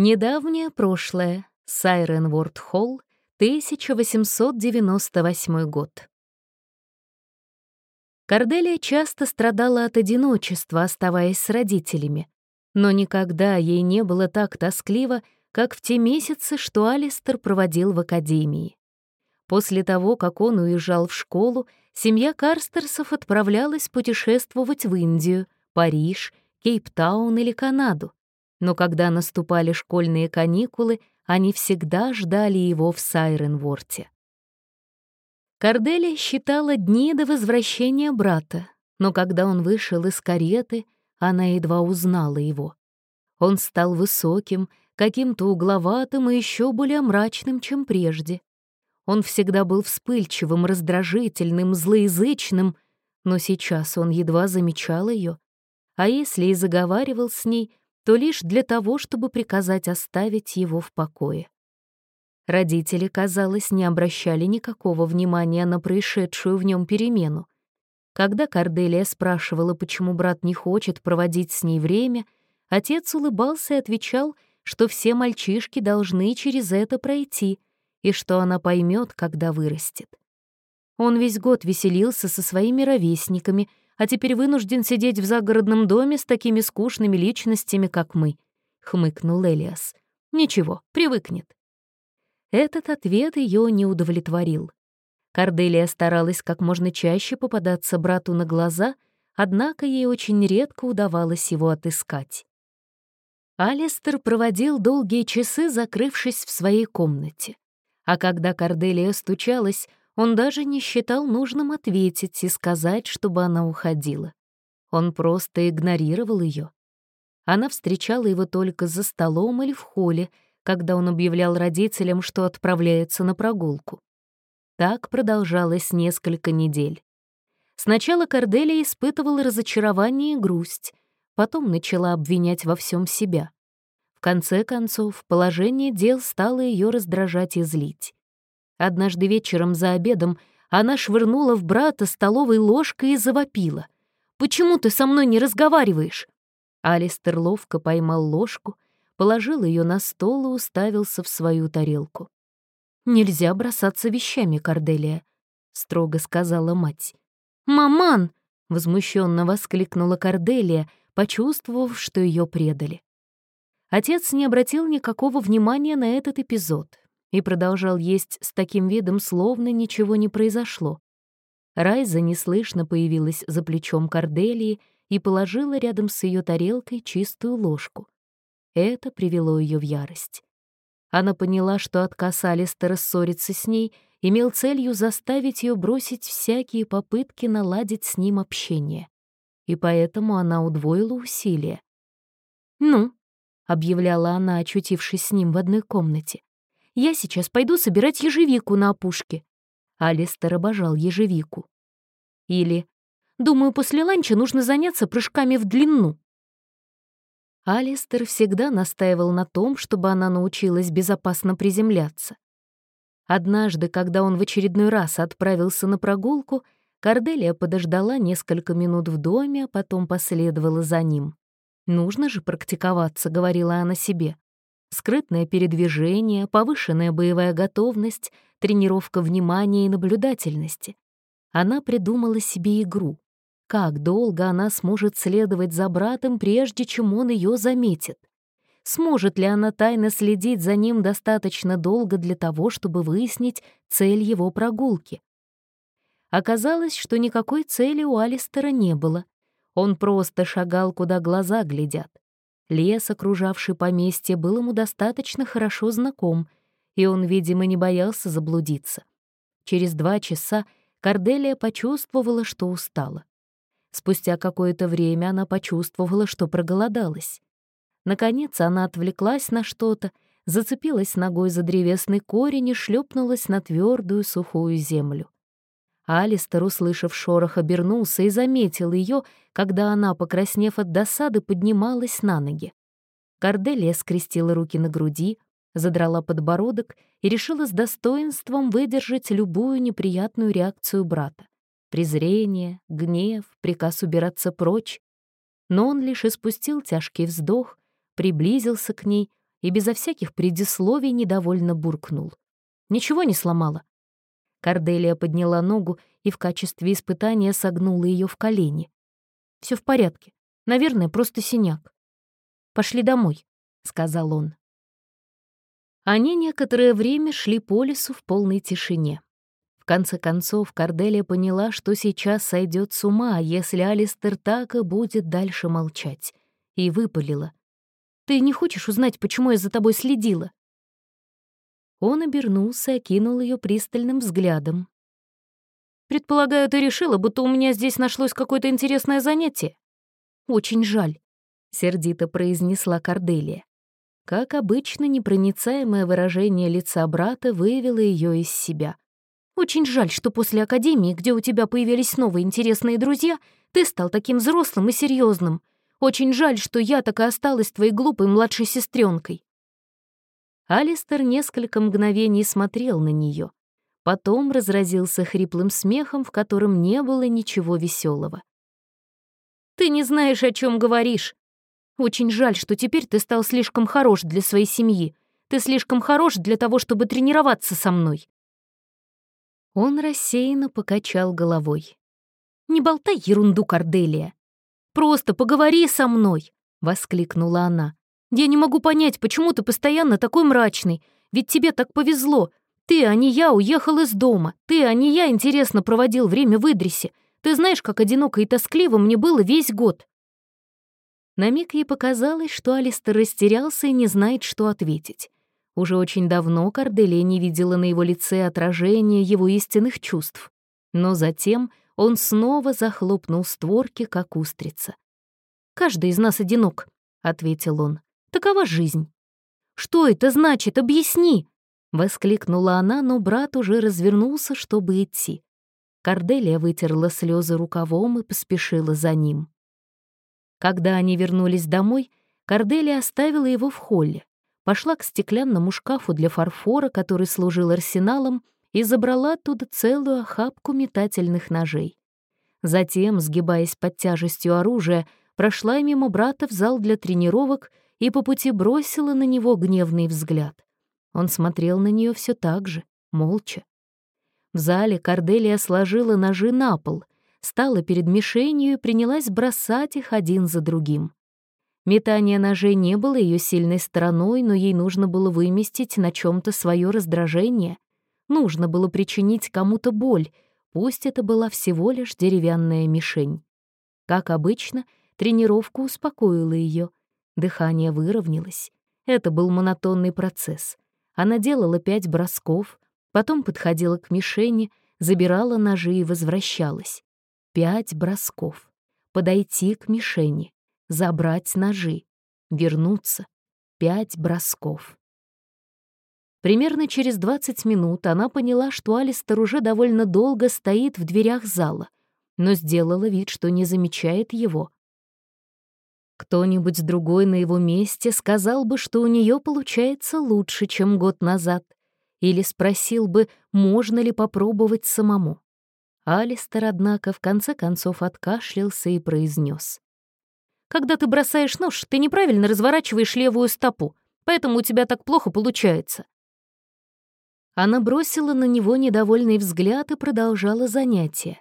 Недавнее прошлое. Сайренворд Холл, 1898 год. Корделия часто страдала от одиночества, оставаясь с родителями, но никогда ей не было так тоскливо, как в те месяцы, что Алистер проводил в академии. После того, как он уезжал в школу, семья Карстерсов отправлялась путешествовать в Индию, Париж, Кейптаун или Канаду но когда наступали школьные каникулы, они всегда ждали его в Сайренворте. Корделия считала дни до возвращения брата, но когда он вышел из кареты, она едва узнала его. Он стал высоким, каким-то угловатым и еще более мрачным, чем прежде. Он всегда был вспыльчивым, раздражительным, злоязычным, но сейчас он едва замечал ее, а если и заговаривал с ней, то лишь для того, чтобы приказать оставить его в покое. Родители, казалось, не обращали никакого внимания на происшедшую в нем перемену. Когда Корделия спрашивала, почему брат не хочет проводить с ней время, отец улыбался и отвечал, что все мальчишки должны через это пройти и что она поймет, когда вырастет. Он весь год веселился со своими ровесниками — а теперь вынужден сидеть в загородном доме с такими скучными личностями, как мы», — хмыкнул Элиас. «Ничего, привыкнет». Этот ответ ее не удовлетворил. Корделия старалась как можно чаще попадаться брату на глаза, однако ей очень редко удавалось его отыскать. Алистер проводил долгие часы, закрывшись в своей комнате. А когда Корделия стучалась, он даже не считал нужным ответить и сказать, чтобы она уходила. Он просто игнорировал ее. Она встречала его только за столом или в холле, когда он объявлял родителям, что отправляется на прогулку. Так продолжалось несколько недель. Сначала Корделия испытывала разочарование и грусть, потом начала обвинять во всем себя. В конце концов, положение дел стало ее раздражать и злить. Однажды вечером за обедом она швырнула в брата столовой ложкой и завопила. «Почему ты со мной не разговариваешь?» Алистер ловко поймал ложку, положил ее на стол и уставился в свою тарелку. «Нельзя бросаться вещами, Корделия», — строго сказала мать. «Маман!» — возмущенно воскликнула Корделия, почувствовав, что ее предали. Отец не обратил никакого внимания на этот эпизод, и продолжал есть с таким видом, словно ничего не произошло. Райза неслышно появилась за плечом Корделии и положила рядом с ее тарелкой чистую ложку. Это привело ее в ярость. Она поняла, что отказ Алистера ссориться с ней имел целью заставить ее бросить всякие попытки наладить с ним общение. И поэтому она удвоила усилия. «Ну», — объявляла она, очутившись с ним в одной комнате, я сейчас пойду собирать ежевику на опушке». Алистер обожал ежевику. Или «Думаю, после ланча нужно заняться прыжками в длину». Алистер всегда настаивал на том, чтобы она научилась безопасно приземляться. Однажды, когда он в очередной раз отправился на прогулку, Корделия подождала несколько минут в доме, а потом последовала за ним. «Нужно же практиковаться», — говорила она себе. Скрытное передвижение, повышенная боевая готовность, тренировка внимания и наблюдательности. Она придумала себе игру. Как долго она сможет следовать за братом, прежде чем он ее заметит? Сможет ли она тайно следить за ним достаточно долго для того, чтобы выяснить цель его прогулки? Оказалось, что никакой цели у Алистера не было. Он просто шагал, куда глаза глядят. Лес, окружавший поместье, был ему достаточно хорошо знаком, и он, видимо, не боялся заблудиться. Через два часа Корделия почувствовала, что устала. Спустя какое-то время она почувствовала, что проголодалась. Наконец она отвлеклась на что-то, зацепилась ногой за древесный корень и шлепнулась на твердую сухую землю. Алистер, услышав шорох, обернулся и заметил ее, когда она, покраснев от досады, поднималась на ноги. Корделия скрестила руки на груди, задрала подбородок и решила с достоинством выдержать любую неприятную реакцию брата. Презрение, гнев, приказ убираться прочь. Но он лишь испустил тяжкий вздох, приблизился к ней и безо всяких предисловий недовольно буркнул. «Ничего не сломала?» Корделия подняла ногу и в качестве испытания согнула ее в колени. Все в порядке. Наверное, просто синяк. Пошли домой», — сказал он. Они некоторое время шли по лесу в полной тишине. В конце концов, Корделия поняла, что сейчас сойдет с ума, если Алистер так и будет дальше молчать, и выпалила. «Ты не хочешь узнать, почему я за тобой следила?» Он обернулся и окинул ее пристальным взглядом. «Предполагаю, ты решила, будто у меня здесь нашлось какое-то интересное занятие?» «Очень жаль», — сердито произнесла Корделия. Как обычно, непроницаемое выражение лица брата вывело ее из себя. «Очень жаль, что после академии, где у тебя появились новые интересные друзья, ты стал таким взрослым и серьезным. Очень жаль, что я так и осталась твоей глупой младшей сестренкой. Алистер несколько мгновений смотрел на нее, потом разразился хриплым смехом, в котором не было ничего веселого. «Ты не знаешь, о чем говоришь. Очень жаль, что теперь ты стал слишком хорош для своей семьи. Ты слишком хорош для того, чтобы тренироваться со мной». Он рассеянно покачал головой. «Не болтай ерунду, Корделия. Просто поговори со мной!» — воскликнула она. Я не могу понять, почему ты постоянно такой мрачный. Ведь тебе так повезло. Ты, а не я, уехал из дома. Ты, а не я, интересно проводил время в Идрисе. Ты знаешь, как одиноко и тоскливо мне было весь год». На миг ей показалось, что Алистер растерялся и не знает, что ответить. Уже очень давно Корделия не видела на его лице отражения его истинных чувств. Но затем он снова захлопнул створки, как устрица. «Каждый из нас одинок», — ответил он. Такова жизнь. Что это значит? Объясни!» Воскликнула она, но брат уже развернулся, чтобы идти. Корделия вытерла слезы рукавом и поспешила за ним. Когда они вернулись домой, Корделия оставила его в холле, пошла к стеклянному шкафу для фарфора, который служил арсеналом, и забрала оттуда целую охапку метательных ножей. Затем, сгибаясь под тяжестью оружия, прошла мимо брата в зал для тренировок и по пути бросила на него гневный взгляд. Он смотрел на нее все так же, молча. В зале Корделия сложила ножи на пол, стала перед мишенью и принялась бросать их один за другим. Метание ножей не было ее сильной стороной, но ей нужно было выместить на чем то свое раздражение. Нужно было причинить кому-то боль, пусть это была всего лишь деревянная мишень. Как обычно, тренировка успокоила ее. Дыхание выровнялось. Это был монотонный процесс. Она делала пять бросков, потом подходила к мишени, забирала ножи и возвращалась. Пять бросков. Подойти к мишени, забрать ножи, вернуться. Пять бросков. Примерно через 20 минут она поняла, что Алистер уже довольно долго стоит в дверях зала, но сделала вид, что не замечает его. Кто-нибудь другой на его месте сказал бы, что у нее получается лучше, чем год назад, или спросил бы, можно ли попробовать самому. Алистер, однако, в конце концов откашлялся и произнес: «Когда ты бросаешь нож, ты неправильно разворачиваешь левую стопу, поэтому у тебя так плохо получается». Она бросила на него недовольный взгляд и продолжала занятие.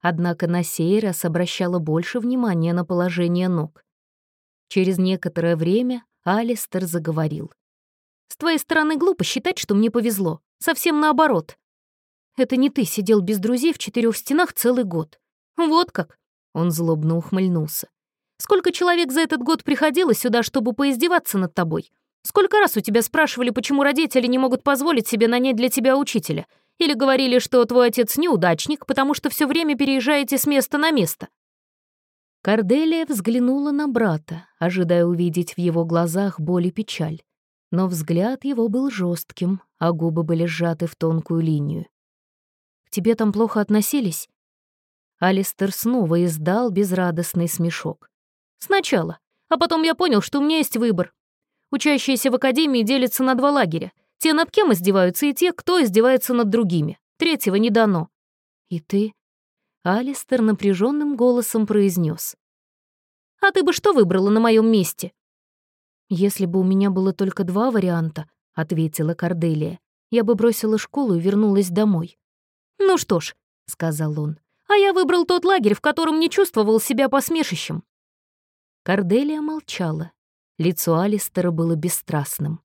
Однако на сей раз обращала больше внимания на положение ног. Через некоторое время Алистер заговорил. «С твоей стороны глупо считать, что мне повезло. Совсем наоборот. Это не ты сидел без друзей в четырех стенах целый год. Вот как!» Он злобно ухмыльнулся. «Сколько человек за этот год приходило сюда, чтобы поиздеваться над тобой? Сколько раз у тебя спрашивали, почему родители не могут позволить себе нанять для тебя учителя? Или говорили, что твой отец неудачник, потому что все время переезжаете с места на место? Корделия взглянула на брата, ожидая увидеть в его глазах боль и печаль. Но взгляд его был жестким, а губы были сжаты в тонкую линию. «К тебе там плохо относились?» Алистер снова издал безрадостный смешок. «Сначала. А потом я понял, что у меня есть выбор. Учащиеся в академии делятся на два лагеря. Те, над кем издеваются, и те, кто издевается над другими. Третьего не дано». «И ты?» Алистер напряженным голосом произнес. «А ты бы что выбрала на моем месте?» «Если бы у меня было только два варианта», — ответила Корделия, «я бы бросила школу и вернулась домой». «Ну что ж», — сказал он, «а я выбрал тот лагерь, в котором не чувствовал себя посмешищем». Корделия молчала. Лицо Алистера было бесстрастным.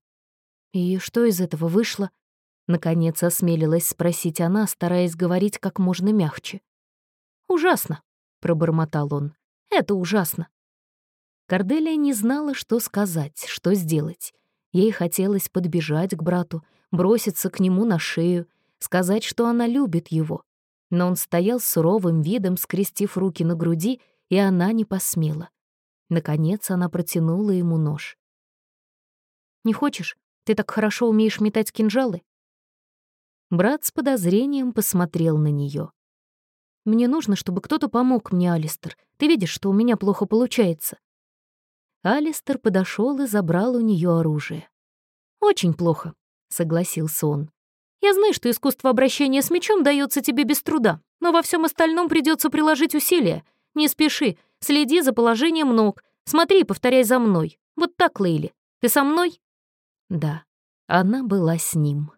«И что из этого вышло?» Наконец осмелилась спросить она, стараясь говорить как можно мягче. «Ужасно», — пробормотал он. «Это ужасно». Корделия не знала, что сказать, что сделать. Ей хотелось подбежать к брату, броситься к нему на шею, сказать, что она любит его. Но он стоял суровым видом, скрестив руки на груди, и она не посмела. Наконец она протянула ему нож. «Не хочешь? Ты так хорошо умеешь метать кинжалы?» Брат с подозрением посмотрел на нее. «Мне нужно, чтобы кто-то помог мне, Алистер. Ты видишь, что у меня плохо получается». Алистер подошел и забрал у нее оружие. «Очень плохо», — согласился он. «Я знаю, что искусство обращения с мечом дается тебе без труда, но во всем остальном придется приложить усилия. Не спеши, следи за положением ног, смотри и повторяй за мной. Вот так, Лейли. Ты со мной?» Да, она была с ним.